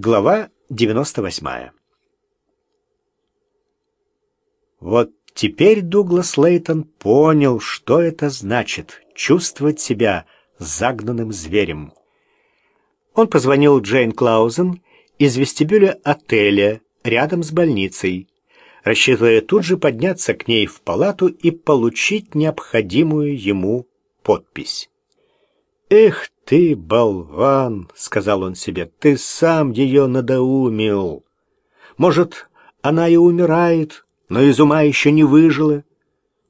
Глава 98 Вот теперь Дуглас Лейтон понял, что это значит — чувствовать себя загнанным зверем. Он позвонил Джейн Клаузен из вестибюля отеля рядом с больницей, рассчитывая тут же подняться к ней в палату и получить необходимую ему подпись. «Эх ты, болван!» — сказал он себе. «Ты сам ее надоумил. Может, она и умирает, но из ума еще не выжила.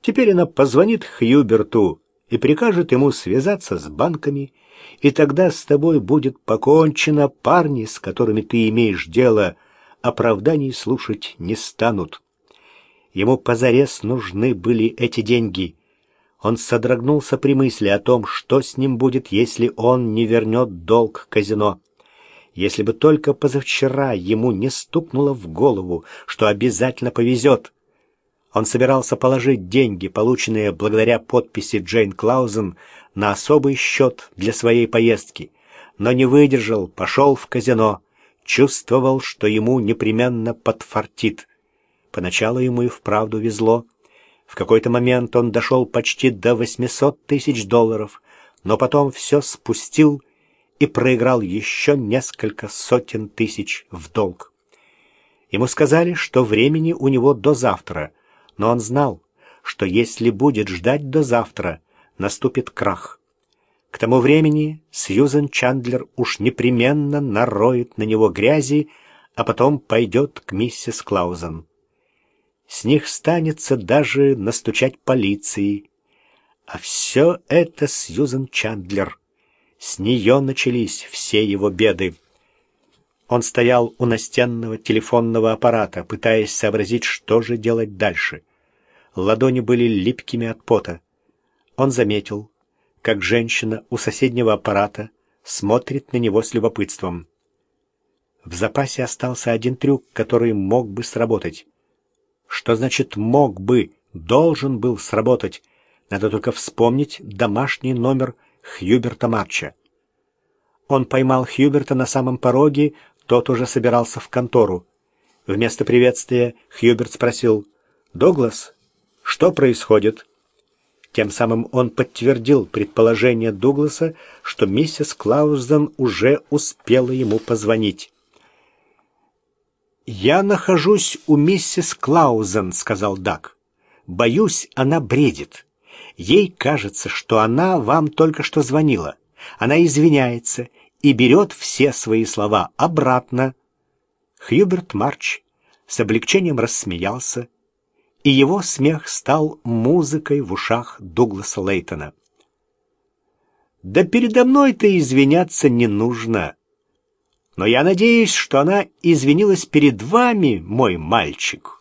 Теперь она позвонит Хьюберту и прикажет ему связаться с банками, и тогда с тобой будет покончено. Парни, с которыми ты имеешь дело, оправданий слушать не станут. Ему позарез нужны были эти деньги. Он содрогнулся при мысли о том, что с ним будет, если он не вернет долг казино. Если бы только позавчера ему не стукнуло в голову, что обязательно повезет. Он собирался положить деньги, полученные благодаря подписи Джейн Клаузен, на особый счет для своей поездки, но не выдержал, пошел в казино, чувствовал, что ему непременно подфартит. Поначалу ему и вправду везло. В какой-то момент он дошел почти до 800 тысяч долларов, но потом все спустил и проиграл еще несколько сотен тысяч в долг. Ему сказали, что времени у него до завтра, но он знал, что если будет ждать до завтра, наступит крах. К тому времени Сьюзен Чандлер уж непременно нароет на него грязи, а потом пойдет к миссис Клаузен. С них станется даже настучать полиции. А все это Сьюзен Чандлер. С нее начались все его беды. Он стоял у настенного телефонного аппарата, пытаясь сообразить, что же делать дальше. Ладони были липкими от пота. Он заметил, как женщина у соседнего аппарата смотрит на него с любопытством. В запасе остался один трюк, который мог бы сработать. Что значит «мог бы»? Должен был сработать. Надо только вспомнить домашний номер Хьюберта Марча. Он поймал Хьюберта на самом пороге, тот уже собирался в контору. Вместо приветствия Хьюберт спросил «Доглас, что происходит?» Тем самым он подтвердил предположение Дугласа, что миссис Клаузен уже успела ему позвонить. «Я нахожусь у миссис Клаузен», — сказал Дак. «Боюсь, она бредит. Ей кажется, что она вам только что звонила. Она извиняется и берет все свои слова обратно». Хьюберт Марч с облегчением рассмеялся, и его смех стал музыкой в ушах Дугласа Лейтона. «Да передо мной-то извиняться не нужно», но я надеюсь, что она извинилась перед вами, мой мальчик».